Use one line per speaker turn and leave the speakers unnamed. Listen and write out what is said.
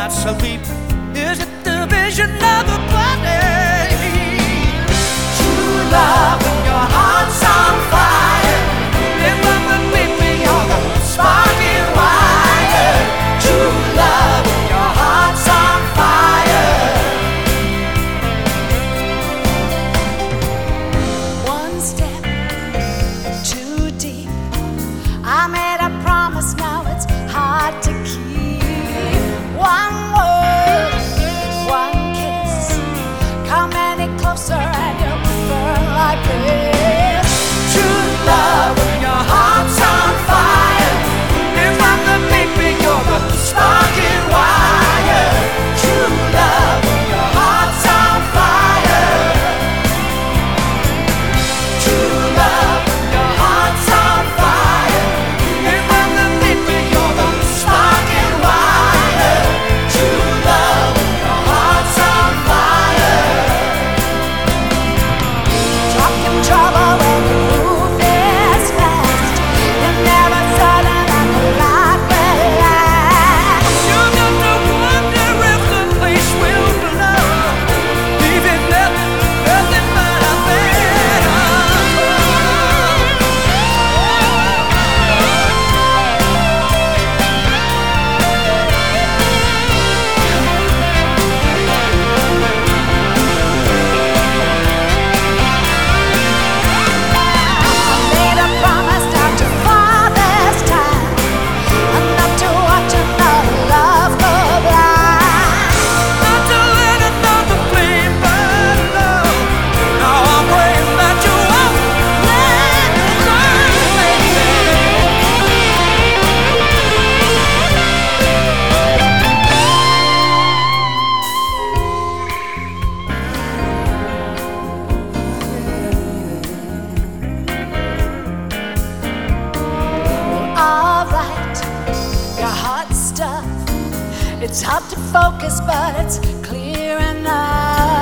not sleep. It's hard to focus, but it's clear enough.